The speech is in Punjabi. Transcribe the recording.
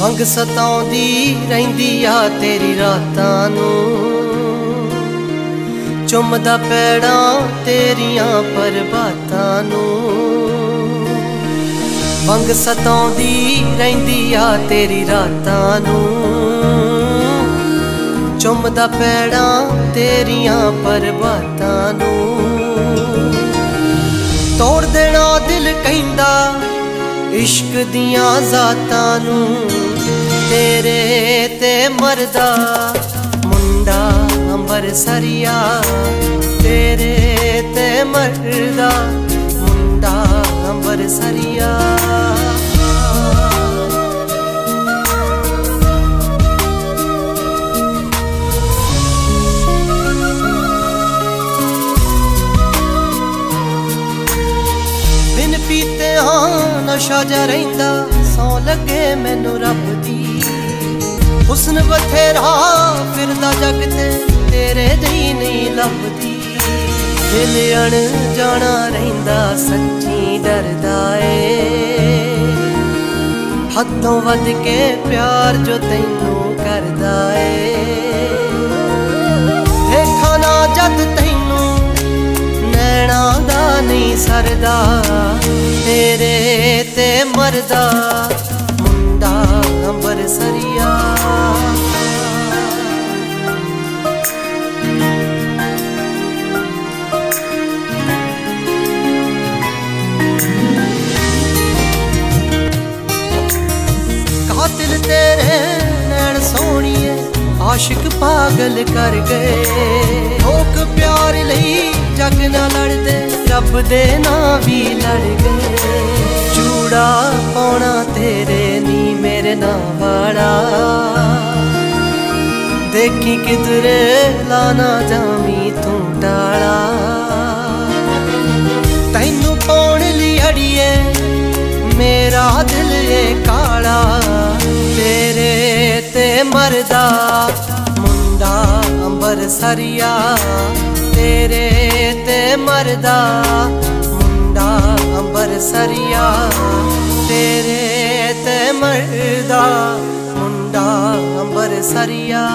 ਵੰਗ ਸਤਾਉਂਦੀ ਰਹਿੰਦੀ ਆ ਤੇਰੀ ਰਾਤਾਂ ਨੂੰ। ਚੁੰਮਦਾ ਪੈੜਾਂ ਤੇਰੀਆਂ ਪਰਬਾਤਾਂ ਨੂੰ। ਵੰਗ ਸਤਾਉਂਦੀ ਰਹਿੰਦੀ ਆ ਤੇਰੀ ਰਾਤਾਂ ਨੂੰ। ਚੁੰਮਦਾ ਪੈੜਾਂ ਤੇਰੀਆਂ ਪਰਬਾਤਾਂ ਨੂੰ। ਇਸ਼ਕ ਦੀਆਂ ਜ਼ਾਤਾਂ ਨੂੰ ਤੇਰੇ ਤੇ ਮਰਦਾ ਮੁੰਡਾ ਅੰਬਰ ਸਰੀਆ ਤੇਰੇ ਤੇ ਮਰਦਾ ਮੁੰਡਾ ਅੰਬਰ ਸਰੀਆ ਬਿਨ ਪੀਤੇ ਹਾਂ ਨਸ਼ਾ ਜਾ ਰਹਿੰਦਾ, ਸੌ ਲੱਗੇ ਮੈਨੂੰ ਰੱਬ ਦੀ। ਹੁਸਨ ਬਥੇਰਾ ਫਿਰਦਾ ਜਗ ਤੇ, ਤੇਰੇ ਜਈ ਨਹੀਂ ਲੱਭਦੀ। ਦਿਲ ਜਾਣਾ ਰਹਿੰਦਾ, ਸੱਚੀ ਡਰਦਾ ਏ। ਹੱਦੋਂ ਵੱਧ ਕੇ ਪਿਆਰ ਜੋ ਤੈਨੂੰ ਕਰਦਾ ਏ। ਦੇਖਾਂ ਜਦ ਤੈਨੂੰ, ਨੈਣਾ ਦਾ ਨਹੀਂ ਸਰਦਾ। ਤੇਰੇ ਮਰਦਾ, ਮੁੰਡਾ ਅੰਬਰ ਸਰੀਆ ਕਾਤਿਲ ਤੇਰੇ ਨੈਣ ਸੋਹਣੀਏ, ਆਸ਼ਿਕ ਪਾਗਲ ਕਰ ਗਏ। ਲੋਕ ਪਿਆਰ ਲਈ ਜਗ ਨਾਲ ਲੜਦੇ, ਰੱਬ ਦੇ ਨਾਂ ਵੀ ਲੜ ਗਏ। ਨੀ ਮੇਰੇ ਦੇਖੀ ਕਿਧਰੇ ਲਾਣਾ ਜਾਵੀਂ ਤੂੰ ਟਾਲਾ। ਤੈਨੂੰ ਪਾਉਣ ਲਈ ਅੜੀਏ, ਮੇਰਾ ਦਿਲ ਏ ਕਾਲਾ। ਤੇਰੇ ਤੇ ਮਰਦਾ ਮੁੰਡਾ ਅੰਬਰ ਸਰੀਆ ਤੇਰੇ ਤੇ ਮਰਦਾ ਮੁੰਡਾ ਅੰਬਰ ਸਰੀਆ ਮਰਦਾ ਮੁੰਡਾ ਅੰਬਰ ਸਰੀਆ